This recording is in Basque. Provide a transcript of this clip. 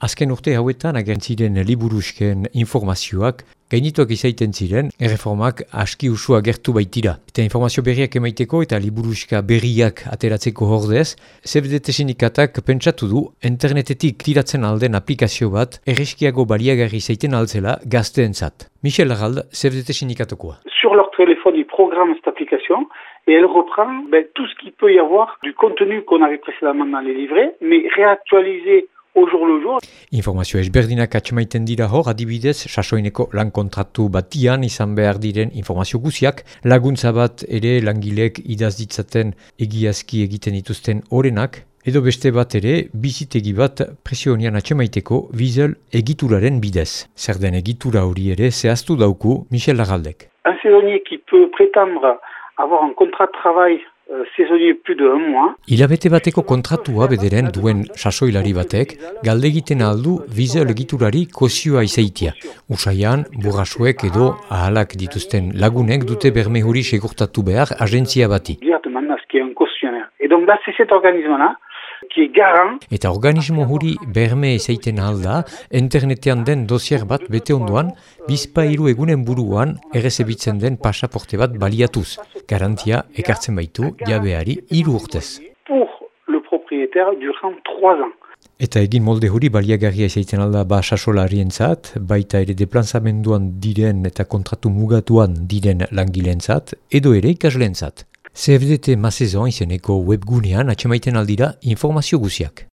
Azken urte hauetan agentziren liburusken informazioak gainituak izaiten ziren, erreformak aski usua gertu baitira. Eta informazio berriak emaiteko eta liburuska berriak ateratzeko hordez, ZBDT sindikatak pentsatu du internetetik tiratzen alden aplikazio bat erreskiago baliagarri zaiten altzela gazteentzat. Michel Larald, ZBDT sindikatokoa. Sur leur téléphone, ils programment cette application et elle reprend ben, tout ce qu'il peut y avoir du contenu qu'on avait précédemment dans les livrets, mais réactualisé Informazio ezberdinak atxemaiten dira hor, adibidez, sasoineko lan kontratu batian izan behar diren informazio guziak, laguntza bat ere langilek idaz ditzaten egiazki egiten dituzten orenak, edo beste bat ere, bizitegi bat presionian atxemaiteko vizel egituraren bidez. Zer den egitura hori ere zehaztu dauku Michel Lagaldek. Un saisonnier qui peut prétendre avoir un contrat de travail saisonnier plus de un mois. Ilabete bateko kontratua bederen duen sasoilari batek, galde egiten aldu vize legiturari kozioa izaitia. Usaian, burrasuek edo ahalak dituzten lagunek dute berme huri segurtatu behar agentzia bati. Et donc là, c'est cet organisme-là Eta organismo huri berme ezaiten alda, internetean den dosier bat bete ondoan, bizpairu egunen buruan errezebitzen den pasaporte bat baliatuz. Garantia ekartzen baitu jabeari hiru urtez. Eta egin molde huri baliagarria ezaiten alda ba sasolarien zat, baita ere deplanzamenduan diren eta kontratu mugatuan diren langileen zat, edo ere ikasleen zat. CFDT Mazezon izeneko webgunean atxemaiten aldira informazio guziak.